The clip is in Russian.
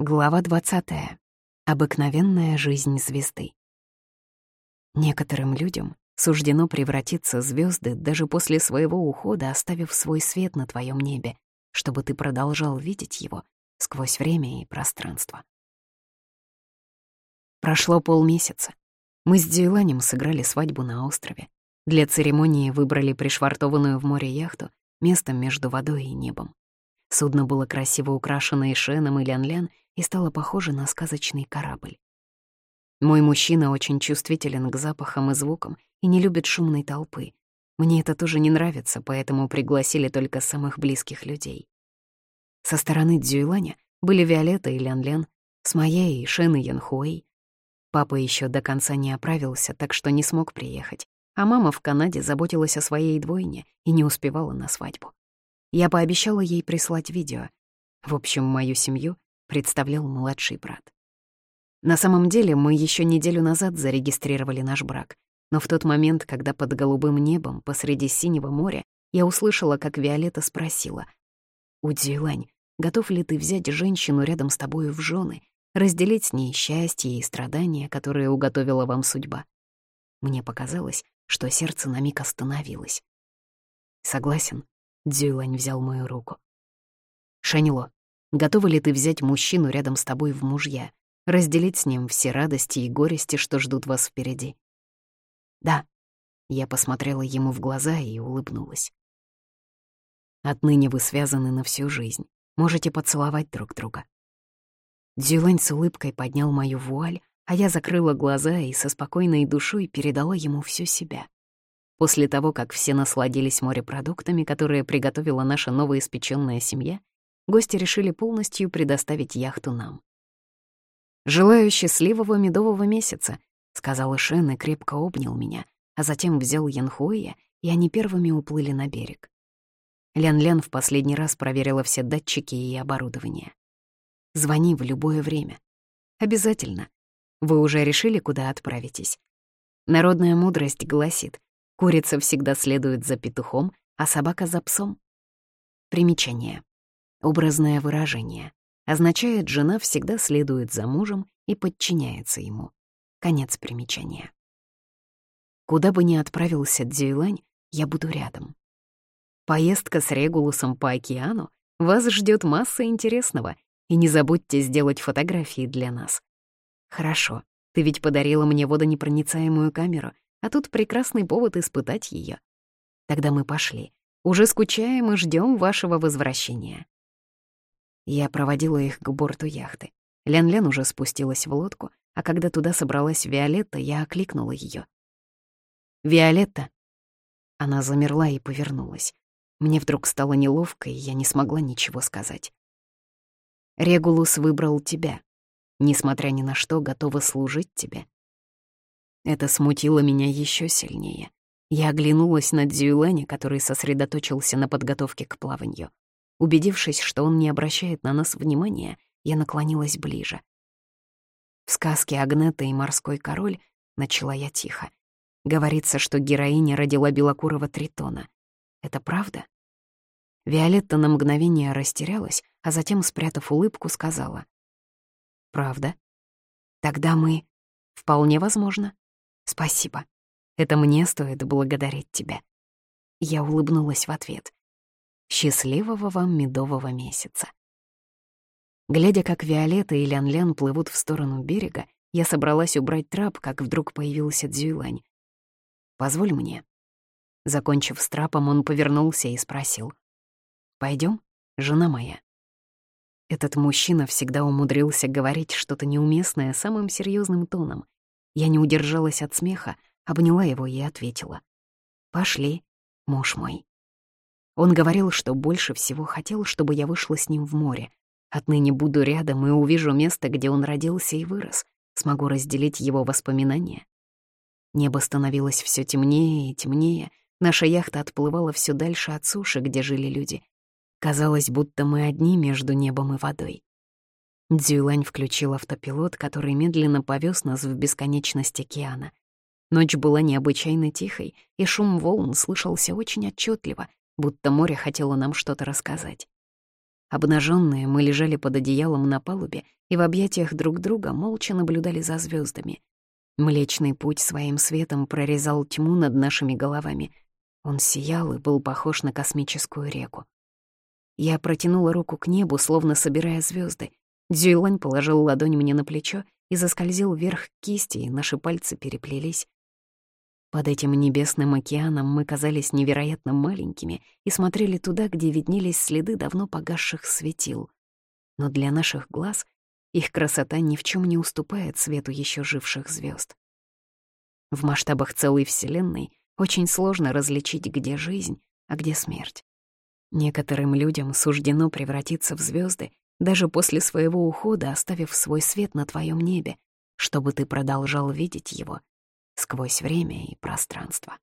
Глава 20. Обыкновенная жизнь звезды. Некоторым людям суждено превратиться звезды даже после своего ухода, оставив свой свет на твоем небе, чтобы ты продолжал видеть его сквозь время и пространство. Прошло полмесяца. Мы с Дюйланем сыграли свадьбу на острове. Для церемонии выбрали пришвартованную в море яхту, местом между водой и небом. Судно было красиво украшено и шеном, и лян-лян, и стало похоже на сказочный корабль. Мой мужчина очень чувствителен к запахам и звукам и не любит шумной толпы. Мне это тоже не нравится, поэтому пригласили только самых близких людей. Со стороны Дзюйланя были Виолетта и Лян-Лян, с моей и Шен и Янхуэй. Папа еще до конца не оправился, так что не смог приехать, а мама в Канаде заботилась о своей двойне и не успевала на свадьбу. Я пообещала ей прислать видео. В общем, мою семью представлял младший брат. На самом деле, мы еще неделю назад зарегистрировали наш брак, но в тот момент, когда под голубым небом посреди синего моря я услышала, как Виолетта спросила, «Удзюлань, готов ли ты взять женщину рядом с тобою в жены, разделить с ней счастье и страдания, которые уготовила вам судьба?» Мне показалось, что сердце на миг остановилось. «Согласен», Дзюйлань взял мою руку. «Шанило, готова ли ты взять мужчину рядом с тобой в мужья, разделить с ним все радости и горести, что ждут вас впереди?» «Да». Я посмотрела ему в глаза и улыбнулась. «Отныне вы связаны на всю жизнь. Можете поцеловать друг друга». Дзюлань с улыбкой поднял мою вуаль, а я закрыла глаза и со спокойной душой передала ему всю себя. После того, как все насладились морепродуктами, которые приготовила наша новоиспечённая семья, гости решили полностью предоставить яхту нам. «Желаю счастливого медового месяца», — сказал Шен и крепко обнял меня, а затем взял Янхуэя, и они первыми уплыли на берег. Лян-Лян в последний раз проверила все датчики и оборудование. «Звони в любое время. Обязательно. Вы уже решили, куда отправитесь? Народная мудрость гласит, Курица всегда следует за петухом, а собака — за псом. Примечание. Образное выражение. Означает, жена всегда следует за мужем и подчиняется ему. Конец примечания. Куда бы ни отправился Дзюйлань, я буду рядом. Поездка с Регулусом по океану вас ждет масса интересного, и не забудьте сделать фотографии для нас. Хорошо, ты ведь подарила мне водонепроницаемую камеру, а тут прекрасный повод испытать ее. Тогда мы пошли. Уже скучаем и ждем вашего возвращения. Я проводила их к борту яхты. Лян-Лян уже спустилась в лодку, а когда туда собралась Виолетта, я окликнула ее. «Виолетта!» Она замерла и повернулась. Мне вдруг стало неловко, и я не смогла ничего сказать. «Регулус выбрал тебя. Несмотря ни на что, готова служить тебе. Это смутило меня еще сильнее. Я оглянулась на Дзюйлэня, который сосредоточился на подготовке к плаванию. Убедившись, что он не обращает на нас внимания, я наклонилась ближе. В сказке «Агнета и морской король» начала я тихо. Говорится, что героиня родила белокурого тритона. Это правда? Виолетта на мгновение растерялась, а затем, спрятав улыбку, сказала. «Правда? Тогда мы...» «Вполне возможно. Спасибо. Это мне стоит благодарить тебя. Я улыбнулась в ответ. Счастливого вам медового месяца. Глядя, как Виолетта и Лян-Лян плывут в сторону берега, я собралась убрать трап, как вдруг появился Дзюйлань. «Позволь мне». Закончив с трапом, он повернулся и спросил. Пойдем, жена моя?» Этот мужчина всегда умудрился говорить что-то неуместное самым серьезным тоном. Я не удержалась от смеха, обняла его и ответила. «Пошли, муж мой». Он говорил, что больше всего хотел, чтобы я вышла с ним в море. Отныне буду рядом и увижу место, где он родился и вырос. Смогу разделить его воспоминания. Небо становилось все темнее и темнее. Наша яхта отплывала все дальше от суши, где жили люди. Казалось, будто мы одни между небом и водой. Дзюйлань включил автопилот, который медленно повез нас в бесконечность океана. Ночь была необычайно тихой, и шум волн слышался очень отчетливо, будто море хотело нам что-то рассказать. Обнаженные мы лежали под одеялом на палубе и в объятиях друг друга молча наблюдали за звездами. Млечный путь своим светом прорезал тьму над нашими головами. Он сиял и был похож на космическую реку. Я протянула руку к небу, словно собирая звезды. Дзюйлань положил ладонь мне на плечо и заскользил вверх кисти, и наши пальцы переплелись. Под этим небесным океаном мы казались невероятно маленькими и смотрели туда, где виднелись следы давно погасших светил. Но для наших глаз их красота ни в чем не уступает свету еще живших звезд. В масштабах целой Вселенной очень сложно различить, где жизнь, а где смерть. Некоторым людям суждено превратиться в звезды даже после своего ухода, оставив свой свет на твоем небе, чтобы ты продолжал видеть его сквозь время и пространство.